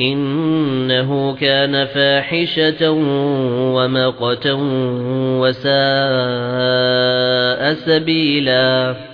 إِنَّهُ كَانَ فَاحِشَةً وَمَقْتًا وَسَاءَ سَبِيلًا.